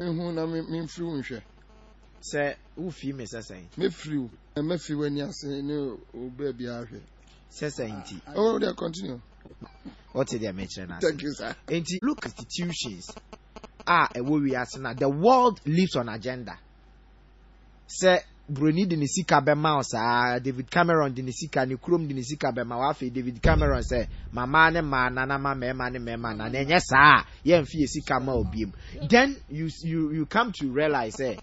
ehu na me memfiri wo nhwɛ. Sɛ wofi me sɛ sɛn? Mɛfiri wo. Mɛfiri w'ani ase ne wo baabi ahwɛ. Sɛ sɛn nti? Oh, oh there continue. Ɔte deɛ mekyerɛ no ase. Thank you sir. Nti look at institutions a ɛwɔ wiase na the world lives on agenda. Sɛ broni de ne sika bɛma wo saa. David cameron de ne sika ne kurom de ne sika bɛma wo. Afei david cameron sɛ mama ne maa nana ma mmarima ne mmarima na na ɛnyɛ saa. A yɛmfi yɛ sika ma obiem then you you you come to realize sɛ